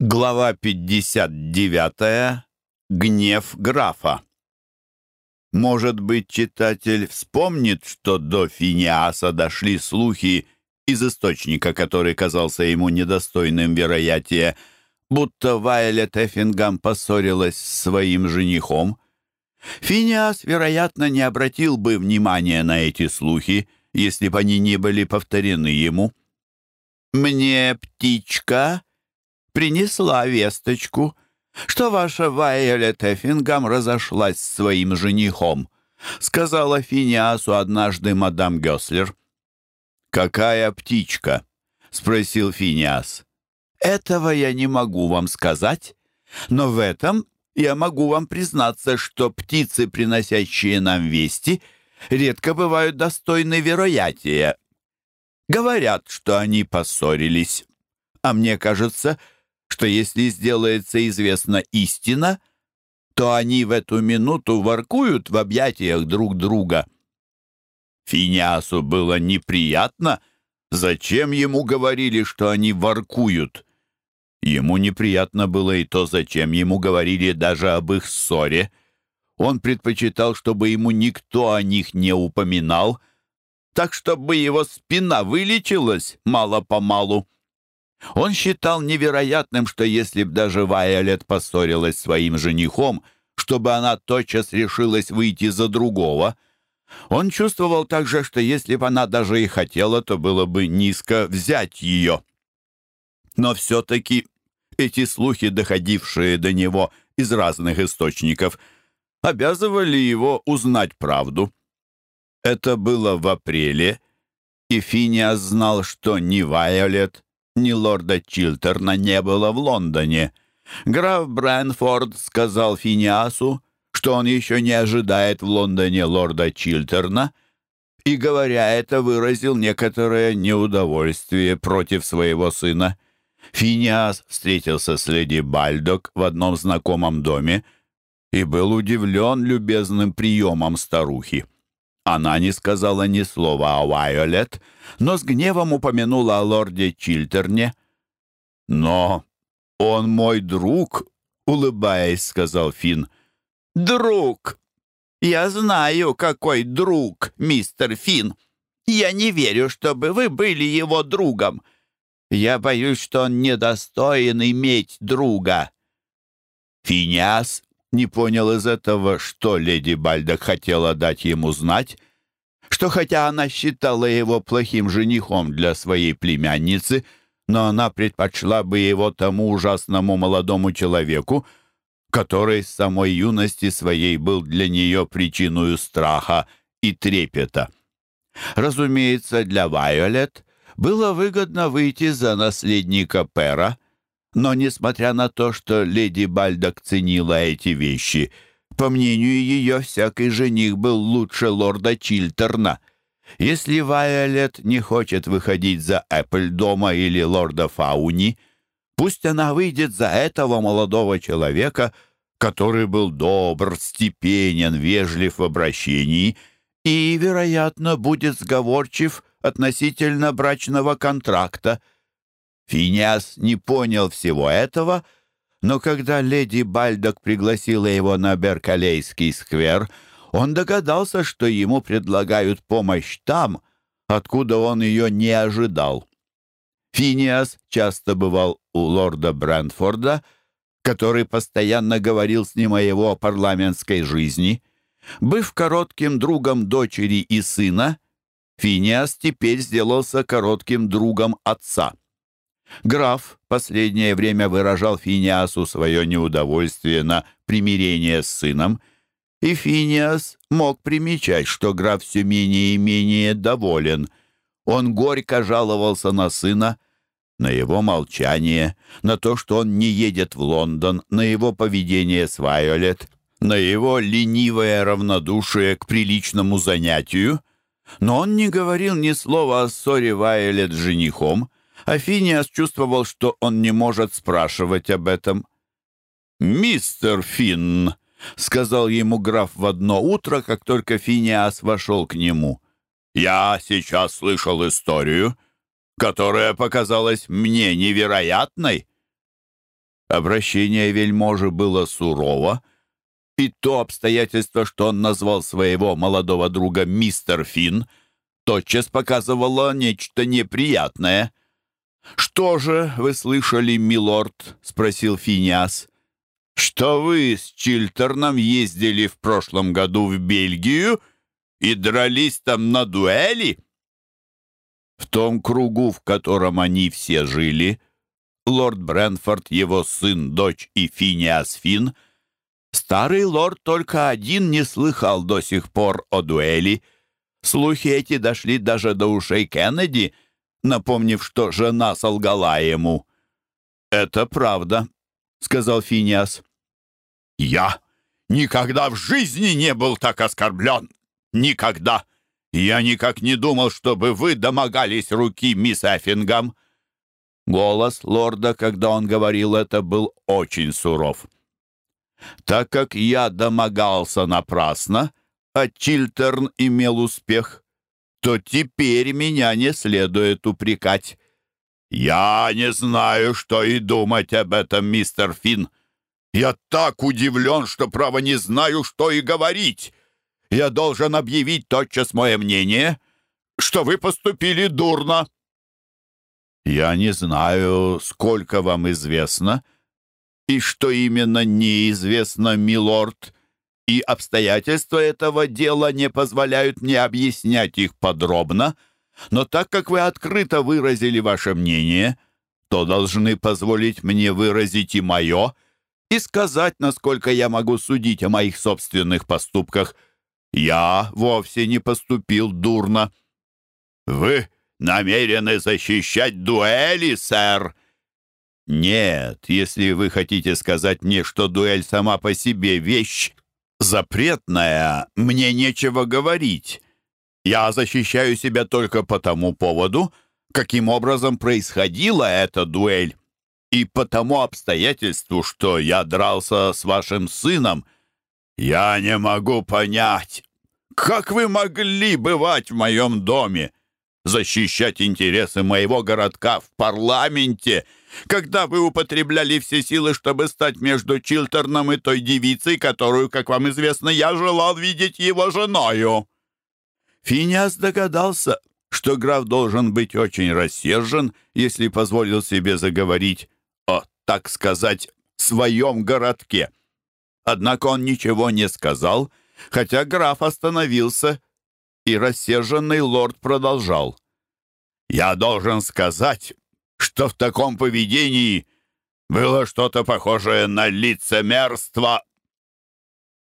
Глава 59. Гнев графа. Может быть, читатель вспомнит, что до Финиаса дошли слухи из источника, который казался ему недостойным вероятия, будто Вайлет Эффингам поссорилась с своим женихом. Финиас, вероятно, не обратил бы внимания на эти слухи, если бы они не были повторены ему. «Мне птичка», принесла весточку, что ваша Вайолет Эффингам разошлась с своим женихом», сказала Финиасу однажды мадам Гёслер. «Какая птичка?» — спросил Финиас. «Этого я не могу вам сказать, но в этом я могу вам признаться, что птицы, приносящие нам вести, редко бывают достойны вероятия. Говорят, что они поссорились, а мне кажется, что если сделается известна истина, то они в эту минуту воркуют в объятиях друг друга. Финиасу было неприятно, зачем ему говорили, что они воркуют. Ему неприятно было и то, зачем ему говорили даже об их ссоре. Он предпочитал, чтобы ему никто о них не упоминал, так чтобы его спина вылечилась мало-помалу. Он считал невероятным, что если б даже Вайолет поссорилась с своим женихом, чтобы она тотчас решилась выйти за другого. Он чувствовал также, что если бы она даже и хотела, то было бы низко взять ее. Но все-таки эти слухи, доходившие до него из разных источников, обязывали его узнать правду. Это было в апреле, и Финиас знал, что ни Вайолет, ни лорда Чилтерна не было в Лондоне. Граф Брэнфорд сказал Финиасу, что он еще не ожидает в Лондоне лорда Чилтерна, и, говоря это, выразил некоторое неудовольствие против своего сына. Финиас встретился с леди Бальдок в одном знакомом доме и был удивлен любезным приемом старухи. Она не сказала ни слова о Вайолет, но с гневом упомянула о лорде Чилтерне. «Но он мой друг», — улыбаясь, сказал Финн. «Друг! Я знаю, какой друг, мистер Финн. Я не верю, чтобы вы были его другом. Я боюсь, что он недостоин иметь друга». Финиас не понял из этого, что леди Бальдок хотела дать ему знать, что хотя она считала его плохим женихом для своей племянницы, но она предпочла бы его тому ужасному молодому человеку, который с самой юности своей был для нее причиной страха и трепета. Разумеется, для Вайолет было выгодно выйти за наследника Пера, но, несмотря на то, что леди Бальдок ценила эти вещи, по мнению ее, всякий жених был лучше лорда Чилтерна. Если Вайолет не хочет выходить за Эппельдома или лорда Фауни, пусть она выйдет за этого молодого человека, который был добр, степенен, вежлив в обращении и, вероятно, будет сговорчив относительно брачного контракта — Финиас не понял всего этого, но когда леди Бальдок пригласила его на Беркалейский сквер, он догадался, что ему предлагают помощь там, откуда он ее не ожидал. Финиас часто бывал у лорда Брэнфорда, который постоянно говорил с ним о его парламентской жизни. Быв коротким другом дочери и сына, Финиас теперь сделался коротким другом отца. Граф последнее время выражал Финиасу свое неудовольствие на примирение с сыном, и Финиас мог примечать, что граф все менее и менее доволен. Он горько жаловался на сына, на его молчание, на то, что он не едет в Лондон, на его поведение с Вайолет, на его ленивое равнодушие к приличному занятию. Но он не говорил ни слова о ссоре Вайолет с женихом, Афиниас чувствовал, что он не может спрашивать об этом. «Мистер Финн», — сказал ему граф в одно утро, как только Финиас вошел к нему, — «я сейчас слышал историю, которая показалась мне невероятной». Обращение вельможи было сурово, и то обстоятельство, что он назвал своего молодого друга мистер Финн, тотчас показывало нечто неприятное. «Что же вы слышали, милорд?» — спросил Финиас. «Что вы с Чилтерном ездили в прошлом году в Бельгию и дрались там на дуэли?» В том кругу, в котором они все жили, лорд Брэнфорд, его сын, дочь и Финиас Финн, старый лорд только один не слыхал до сих пор о дуэли. Слухи эти дошли даже до ушей Кеннеди, напомнив, что жена солгала ему. «Это правда», — сказал Финиас. «Я никогда в жизни не был так оскорблен! Никогда! Я никак не думал, чтобы вы домогались руки мисс Эффингам!» Голос лорда, когда он говорил это, был очень суров. «Так как я домогался напрасно, а Чилтерн имел успех, то теперь меня не следует упрекать. Я не знаю, что и думать об этом, мистер Финн. Я так удивлен, что, право, не знаю, что и говорить. Я должен объявить тотчас мое мнение, что вы поступили дурно». «Я не знаю, сколько вам известно, и что именно неизвестно, милорд, и обстоятельства этого дела не позволяют мне объяснять их подробно, но так как вы открыто выразили ваше мнение, то должны позволить мне выразить и мое, и сказать, насколько я могу судить о моих собственных поступках. Я вовсе не поступил дурно». «Вы намерены защищать дуэли, сэр?» «Нет, если вы хотите сказать мне, что дуэль сама по себе вещь запретная, мне нечего говорить. Я защищаю себя только по тому поводу, каким образом происходила эта дуэль, и по тому обстоятельству, что я дрался с вашим сыном. Я не могу понять, как вы могли бывать в моем доме?» защищать интересы моего городка в парламенте, когда вы употребляли все силы, чтобы стать между Чилтерном и той девицей, которую, как вам известно, я желал видеть его женою». Финиас догадался, что граф должен быть очень рассержен, если позволил себе заговорить о, так сказать, своем городке. Однако он ничего не сказал, хотя граф остановился и рассерженный лорд продолжал. «Я должен сказать, что в таком поведении было что-то похожее на лицемерство».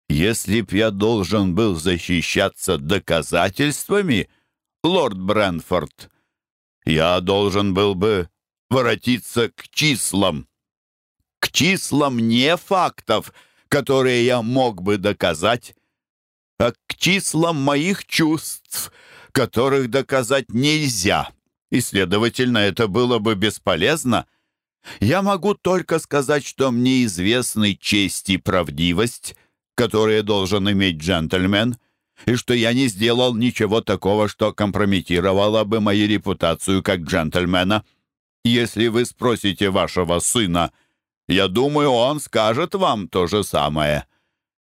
«Если б я должен был защищаться доказательствами, лорд Брэнфорд, я должен был бы воротиться к числам. К числам не фактов, которые я мог бы доказать, а к числам моих чувств, которых доказать нельзя, и, следовательно, это было бы бесполезно. Я могу только сказать, что мне известны честь и правдивость, которые должен иметь джентльмен, и что я не сделал ничего такого, что компрометировало бы мою репутацию как джентльмена. Если вы спросите вашего сына, я думаю, он скажет вам то же самое.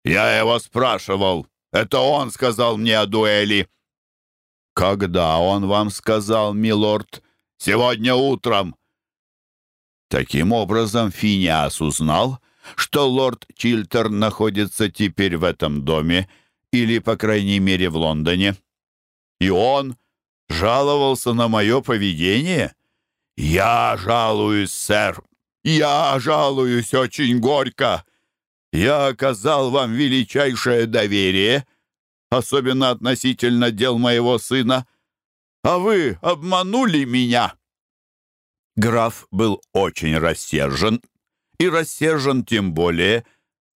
Я его спрашивал, это он сказал мне о дуэли». «Когда он вам сказал, милорд?» «Сегодня утром». Таким образом, Финиас узнал, что лорд Чилтер находится теперь в этом доме, или, по крайней мере, в Лондоне. И он жаловался на мое поведение. «Я жалуюсь, сэр, я жалуюсь очень горько. Я оказал вам величайшее доверие, особенно относительно дел моего сына, а вы обманули меня». Граф был очень рассержен, и рассержен тем более,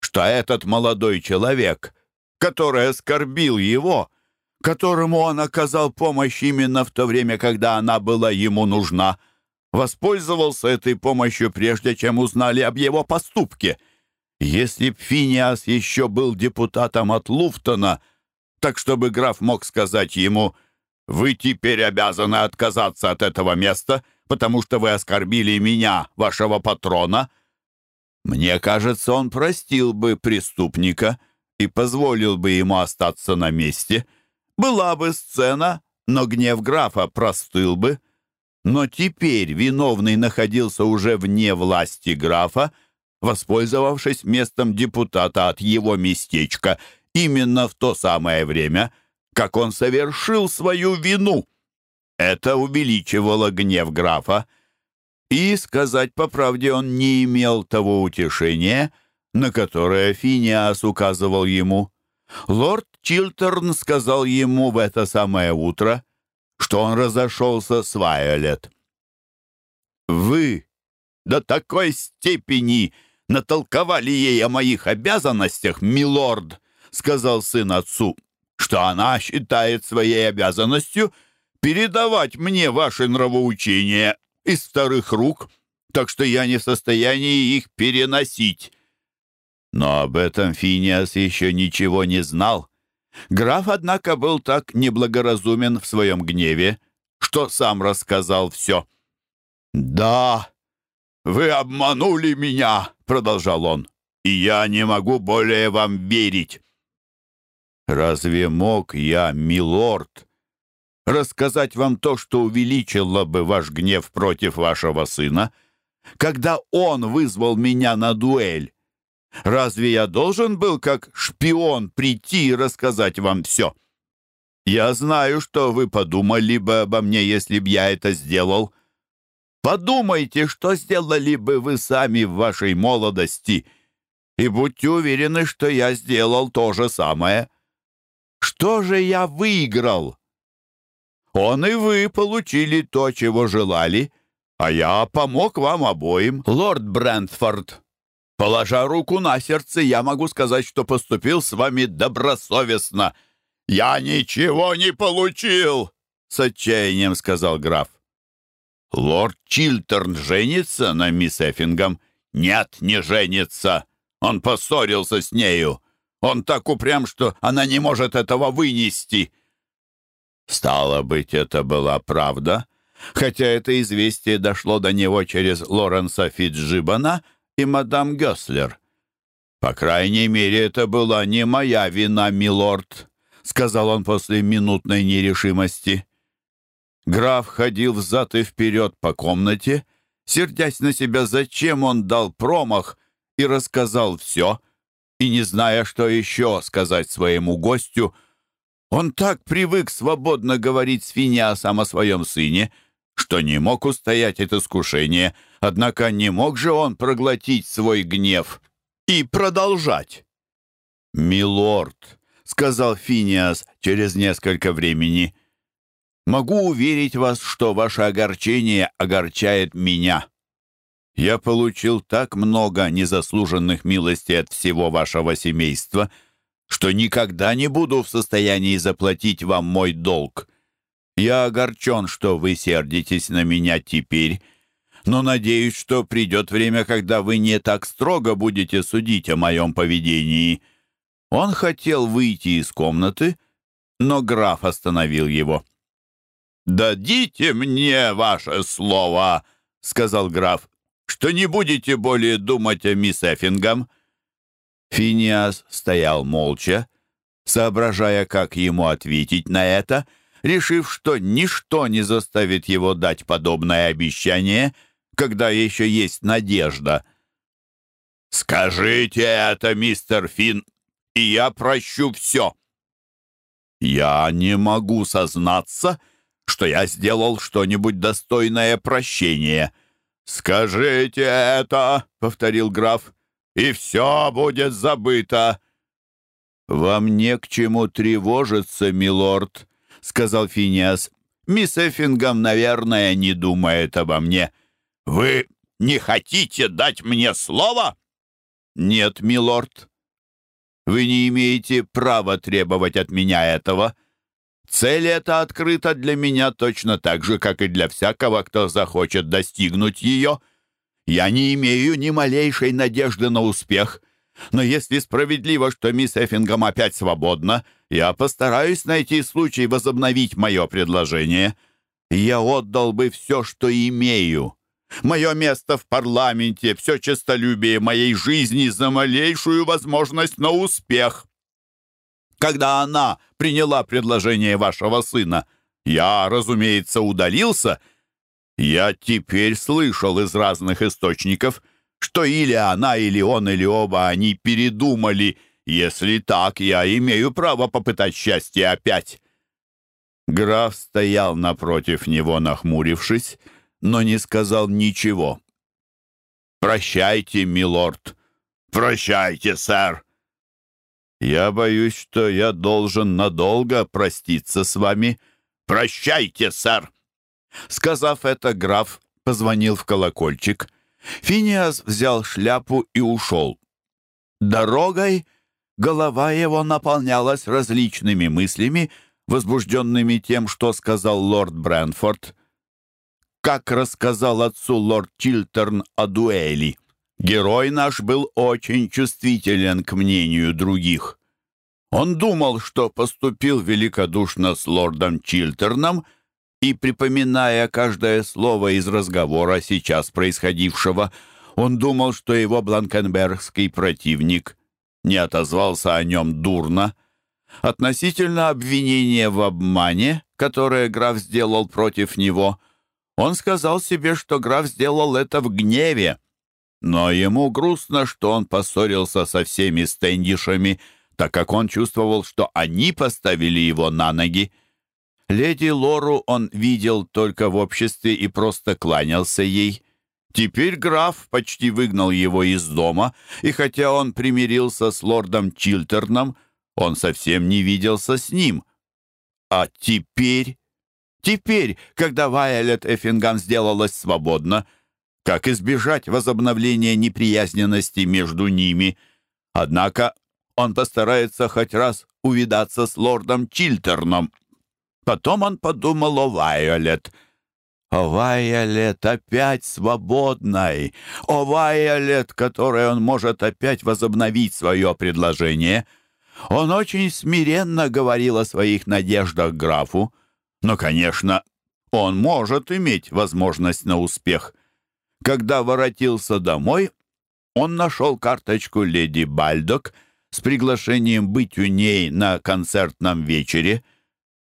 что этот молодой человек, который оскорбил его, которому он оказал помощь именно в то время, когда она была ему нужна, воспользовался этой помощью, прежде чем узнали об его поступке — если б Финиас еще был депутатом от Луфтона, так чтобы граф мог сказать ему «Вы теперь обязаны отказаться от этого места, потому что вы оскорбили меня, вашего патрона», Мне кажется, он простил бы преступника и позволил бы ему остаться на месте. Была бы сцена, но гнев графа простыл бы. Но теперь виновный находился уже вне власти графа, воспользовавшись местом депутата от его местечка именно в то самое время, как он совершил свою вину. Это увеличивало гнев графа, и, сказать по правде, он не имел того утешения, на которое Финиас указывал ему. Лорд Чилтерн сказал ему в это самое утро, что он разошелся с Вайолет. «Вы до такой степени натолковали ей о моих обязанностях, милорд», сказал сын отцу, «что она считает своей обязанностью передавать мне ваши нравоучения из вторых рук, так что я не в состоянии их переносить». Но об этом Финиас еще ничего не знал. Граф, однако, был так неблагоразумен в своем гневе, что сам рассказал все. «Да, вы обманули меня», — продолжал он, — «и я не могу более вам верить». «Разве мог я, милорд, рассказать вам то, что увеличило бы ваш гнев против вашего сына, когда он вызвал меня на дуэль? Разве я должен был, как шпион, прийти и рассказать вам все? Я знаю, что вы подумали бы обо мне, если б я это сделал. Подумайте, что сделали бы вы сами в вашей молодости, и будьте уверены, что я сделал то же самое. Что же я выиграл? Он и вы получили то, чего желали, а я помог вам обоим, лорд Брентфорд. Положа руку на сердце, я могу сказать, что поступил с вами добросовестно. Я ничего не получил, с отчаянием сказал граф. Лорд Чилтерн женится на мисс Эффингом? Нет, не женится. Он поссорился с нею. Он так упрям, что она не может этого вынести. Стало быть, это была правда, хотя это известие дошло до него через Лоренса Фитджибана и мадам Гёслер. «По крайней мере, это была не моя вина, милорд», — сказал он после минутной нерешимости. Граф ходил взад и вперед по комнате, сердясь на себя, зачем он дал промах и рассказал все, и не зная, что еще сказать своему гостю — он так привык свободно говорить с Финиасом о своем сыне, что не мог устоять это искушение, однако не мог же он проглотить свой гнев и продолжать. «Милорд», — сказал Финиас через несколько времени, — «могу уверить вас, что ваше огорчение огорчает меня. Я получил так много незаслуженных милостей от всего вашего семейства — что никогда не буду в состоянии заплатить вам мой долг. Я огорчен, что вы сердитесь на меня теперь, но надеюсь, что придет время, когда вы не так строго будете судить о моем поведении». Он хотел выйти из комнаты, но граф остановил его. «Дадите мне ваше слово», — сказал граф, «что не будете более думать о мисс Эффингам. Финиас стоял молча, соображая, как ему ответить на это, решив, что ничто не заставит его дать подобное обещание, когда еще есть надежда. «Скажите это, мистер Финн, и я прощу все». «Я не могу сознаться, что я сделал что-нибудь достойное прощения». «Скажите это», — повторил граф, и все будет забыто». «Вам не к чему тревожиться, милорд», — сказал Финиас. «Мисс Эффингам, наверное, не думает обо мне». «Вы не хотите дать мне слово?» «Нет, милорд. Вы не имеете права требовать от меня этого. Цель эта открыта для меня точно так же, как и для всякого, кто захочет достигнуть ее. Я не имею ни малейшей надежды на успех. Но если справедливо, что мисс Эффингом опять свободна, я постараюсь найти случай возобновить мое предложение. Я отдал бы все, что имею. Мое место в парламенте, все честолюбие моей жизни за малейшую возможность на успех. Когда она приняла предложение вашего сына, я, разумеется, удалился. Я теперь слышал из разных источников, что или она, или он, или оба они передумали. Если так, я имею право попытать счастье опять». Граф стоял напротив него, нахмурившись, но не сказал ничего. «Прощайте, милорд». «Прощайте, сэр». «Я боюсь, что я должен надолго проститься с вами». «Прощайте, сэр». Сказав это, граф позвонил в колокольчик. Финиас взял шляпу и ушел. Дорогой голова его наполнялась различными мыслями, возбужденными тем, что сказал лорд Брэнфорд. Как рассказал отцу лорд Чилтерн о дуэли. Герой наш был очень чувствителен к мнению других. Он думал, что поступил великодушно с лордом Чилтерном и, припоминая каждое слово из разговора сейчас происходившего, он думал, что его бланкенбергский противник не отозвался о нем дурно, Относительно обвинения в обмане, которое граф сделал против него, он сказал себе, что граф сделал это в гневе. Но ему грустно, что он поссорился со всеми стендишами, так как он чувствовал, что они поставили его на ноги. Леди Лору он видел только в обществе и просто кланялся ей. Теперь граф почти выгнал его из дома, и хотя он примирился с лордом Чилтерном, он совсем не виделся с ним. А теперь... Теперь, когда Вайолет Эффингам сделалась свободна, как избежать возобновления неприязненности между ними? Однако он постарается хоть раз увидаться с лордом Чилтерном. Потом он подумал о Вайолет. О Вайолет опять свободной! О Вайолет, которой он может опять возобновить свое предложение — он очень смиренно говорил о своих надеждах графу, но, конечно, он может иметь возможность на успех. Когда воротился домой, он нашел карточку леди Бальдок с приглашением быть у ней на концертном вечере.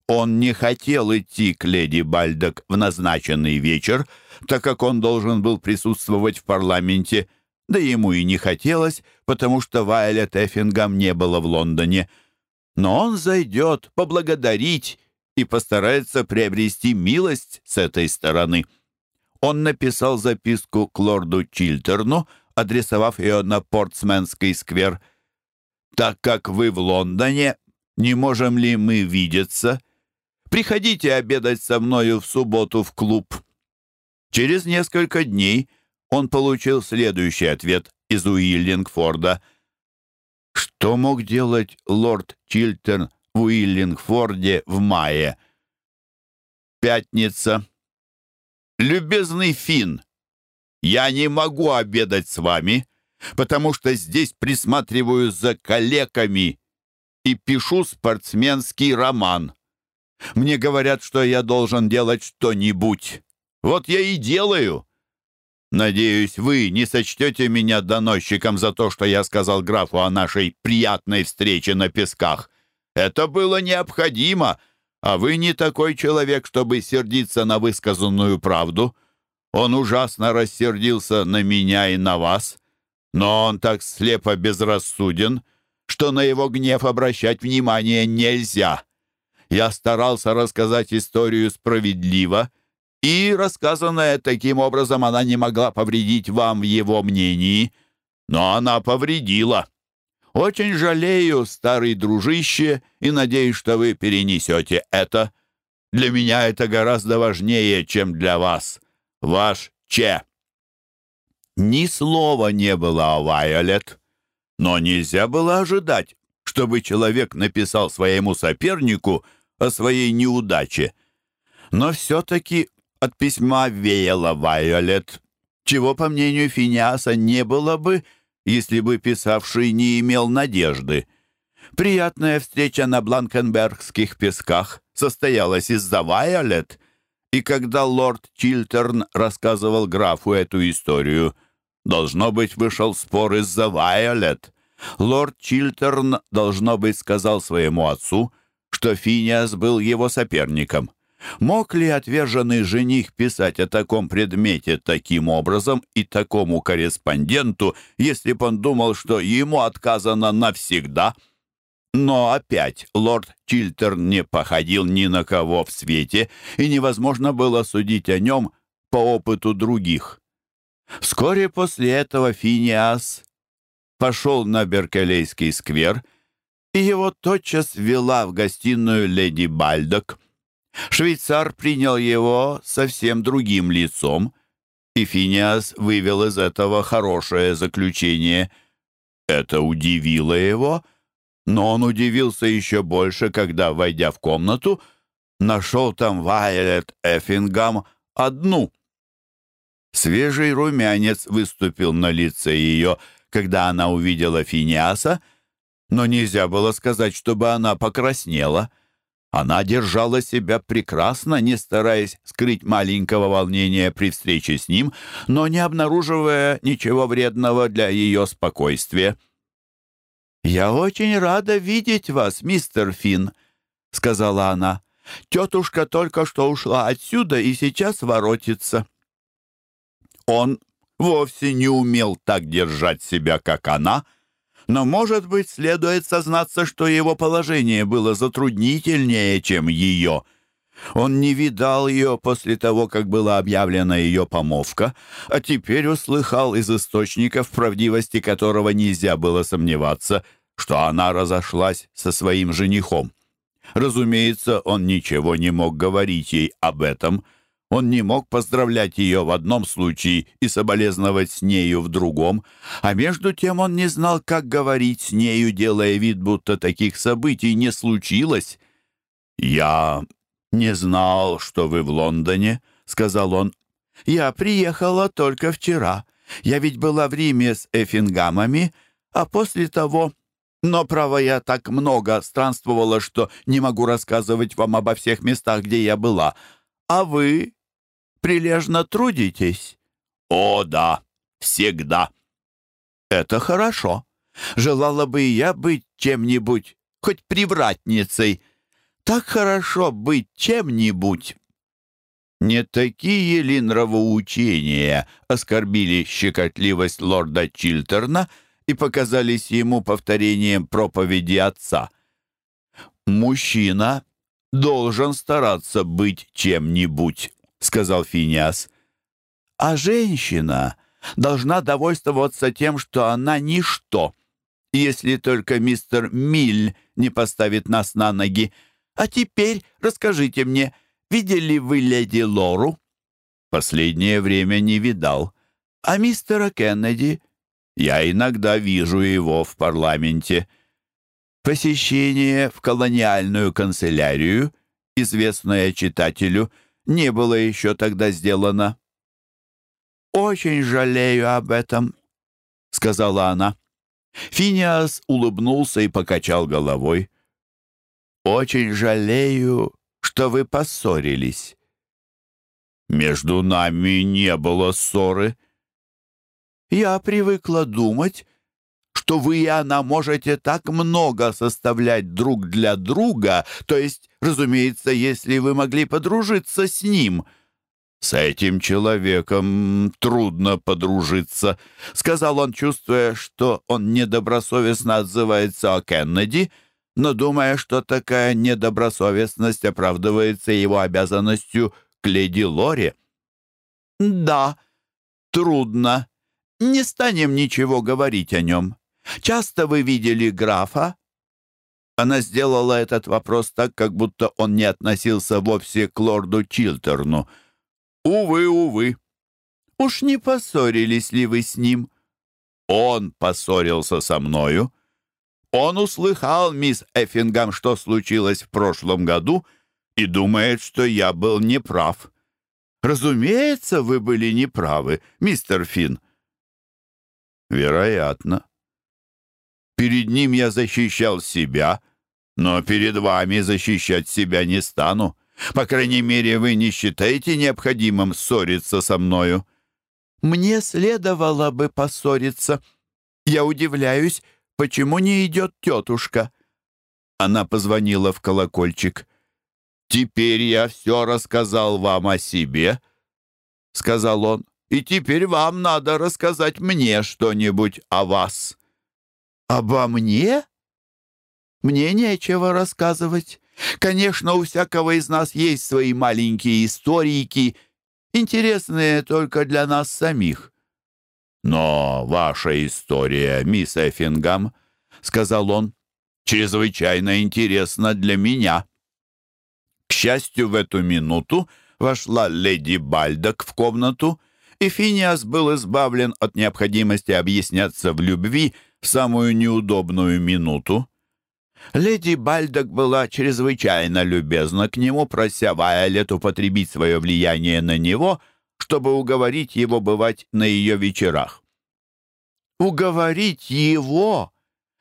Он не хотел идти к леди Бальдок в назначенный вечер, так как он должен был присутствовать в парламенте – да ему и не хотелось, потому что Вайлет Эффингам не было в Лондоне. Но он зайдет поблагодарить и постарается приобрести милость с этой стороны. Он написал записку к лорду Чилтерну, адресовав ее на Портсменский сквер. «Так как вы в Лондоне, не можем ли мы видеться? Приходите обедать со мною в субботу в клуб». Через несколько дней он получил следующий ответ из Уиллингфорда. Что мог делать лорд Чилтон в Уиллингфорде в мае? Пятница. «Любезный Финн, я не могу обедать с вами, потому что здесь присматриваю за калеками и пишу спортсменский роман. Мне говорят, что я должен делать что-нибудь. Вот я и делаю. Надеюсь, вы не сочтете меня доносчиком за то, что я сказал графу о нашей приятной встрече на песках. Это было необходимо, а вы не такой человек, чтобы сердиться на высказанную правду. Он ужасно рассердился на меня и на вас, но он так слепо безрассуден, что на его гнев обращать внимание нельзя. Я старался рассказать историю справедливо, и, рассказанная таким образом, она не могла повредить вам в его мнении, но она повредила. Очень жалею, старый дружище, и надеюсь, что вы перенесете это. Для меня это гораздо важнее, чем для вас. Ваш Че. Ни слова не было о Вайолет, но нельзя было ожидать, чтобы человек написал своему сопернику о своей неудаче. Но все-таки от письма веяло Вайолет, чего, по мнению Финиаса, не было бы, если бы писавший не имел надежды. Приятная встреча на Бланкенбергских песках состоялась из-за Вайолет, И когда лорд Чилтерн рассказывал графу эту историю, должно быть, вышел спор из-за Вайолет. Лорд Чилтерн, должно быть, сказал своему отцу, что Финиас был его соперником. Мог ли отверженный жених писать о таком предмете таким образом и такому корреспонденту, если бы он думал, что ему отказано навсегда? Но опять лорд Чилтерн не походил ни на кого в свете, и невозможно было судить о нем по опыту других. Вскоре после этого Финиас пошел на Беркелейский сквер, и его тотчас вела в гостиную леди Бальдок. Швейцар принял его совсем другим лицом, и Финиас вывел из этого хорошее заключение. Это удивило его, но он удивился еще больше, когда, войдя в комнату, нашел там Вайлет Эффингам одну. Свежий румянец выступил на лице ее, когда она увидела Финиаса, но нельзя было сказать, чтобы она покраснела. Она держала себя прекрасно, не стараясь скрыть маленького волнения при встрече с ним, но не обнаруживая ничего вредного для ее спокойствия. «Я очень рада видеть вас, мистер Финн», — сказала она. «Тетушка только что ушла отсюда и сейчас воротится». Он вовсе не умел так держать себя, как она — но, может быть, следует сознаться, что его положение было затруднительнее, чем ее. Он не видал ее после того, как была объявлена ее помолвка, а теперь услыхал из источников, правдивости которого нельзя было сомневаться, что она разошлась со своим женихом. Разумеется, он ничего не мог говорить ей об этом — он не мог поздравлять ее в одном случае и соболезновать с нею в другом, а между тем он не знал, как говорить с нею, делая вид, будто таких событий не случилось. «Я не знал, что вы в Лондоне», — сказал он. «Я приехала только вчера. Я ведь была в Риме с Эффингамами, а после того...» Но, право, я так много странствовала, что не могу рассказывать вам обо всех местах, где я была. А вы прилежно трудитесь?» «О, да, всегда». «Это хорошо. Желала бы и я быть чем-нибудь, хоть привратницей. Так хорошо быть чем-нибудь». Не такие ли нравоучения оскорбили щекотливость лорда Чилтерна и показались ему повторением проповеди отца? Мужчина должен стараться быть чем-нибудь. — сказал Финиас. «А женщина должна довольствоваться тем, что она ничто, если только мистер Миль не поставит нас на ноги. А теперь расскажите мне, видели вы леди Лору?» «Последнее время не видал. А мистера Кеннеди?» «Я иногда вижу его в парламенте». Посещение в колониальную канцелярию, известное читателю — не было еще тогда сделано. «Очень жалею об этом», — сказала она. Финиас улыбнулся и покачал головой. «Очень жалею, что вы поссорились». «Между нами не было ссоры». «Я привыкла думать, что вы и она можете так много составлять друг для друга, то есть, разумеется, если вы могли подружиться с ним». «С этим человеком трудно подружиться», — сказал он, чувствуя, что он недобросовестно отзывается о Кеннеди, но думая, что такая недобросовестность оправдывается его обязанностью к леди Лоре. «Да, трудно. Не станем ничего говорить о нем. Часто вы видели графа?» Она сделала этот вопрос так, как будто он не относился вовсе к лорду Чилтерну. «Увы, увы. Уж не поссорились ли вы с ним?» «Он поссорился со мною. Он услыхал, мисс Эффингам, что случилось в прошлом году, и думает, что я был неправ. Разумеется, вы были неправы, мистер Финн». «Вероятно. Перед ним я защищал себя, но перед вами защищать себя не стану. По крайней мере, вы не считаете необходимым ссориться со мною?» «Мне следовало бы поссориться. Я удивляюсь, почему не идет тетушка?» Она позвонила в колокольчик. «Теперь я все рассказал вам о себе», — сказал он, «и теперь вам надо рассказать мне что-нибудь о вас». «Обо мне? Мне нечего рассказывать. Конечно, у всякого из нас есть свои маленькие историки, интересные только для нас самих». «Но ваша история, мисс Эффингам», — сказал он, — «чрезвычайно интересна для меня». К счастью, в эту минуту вошла леди Бальдок в комнату, и Финиас был избавлен от необходимости объясняться в любви в самую неудобную минуту. Леди Бальдок была чрезвычайно любезна к нему, прося Вайолет употребить свое влияние на него, чтобы уговорить его бывать на ее вечерах. «Уговорить его?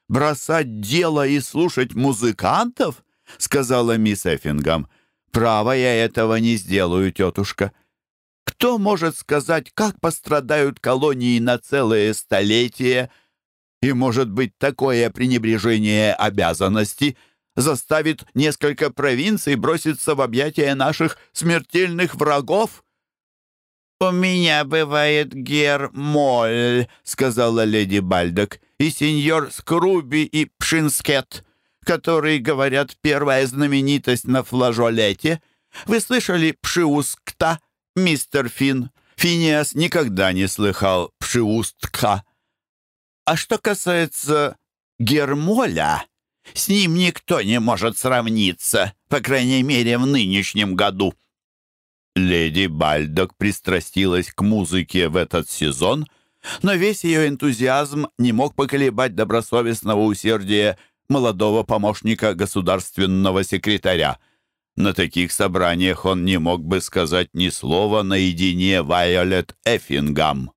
Бросать дело и слушать музыкантов?» — сказала мисс Эффингам. «Право, я этого не сделаю, тетушка. Кто может сказать, как пострадают колонии на целые столетия?» И, может быть, такое пренебрежение обязанности заставит несколько провинций броситься в объятия наших смертельных врагов? «У меня бывает гер-моль», — сказала леди Бальдок, «и сеньор Скруби и Пшинскет, которые, говорят, первая знаменитость на флажолете. Вы слышали Пшиускта, мистер Фин? Финиас никогда не слыхал Пшиустка». А что касается Гермоля, с ним никто не может сравниться, по крайней мере, в нынешнем году. Леди Бальдок пристрастилась к музыке в этот сезон, но весь ее энтузиазм не мог поколебать добросовестного усердия молодого помощника государственного секретаря. На таких собраниях он не мог бы сказать ни слова наедине Вайолет Эффингам.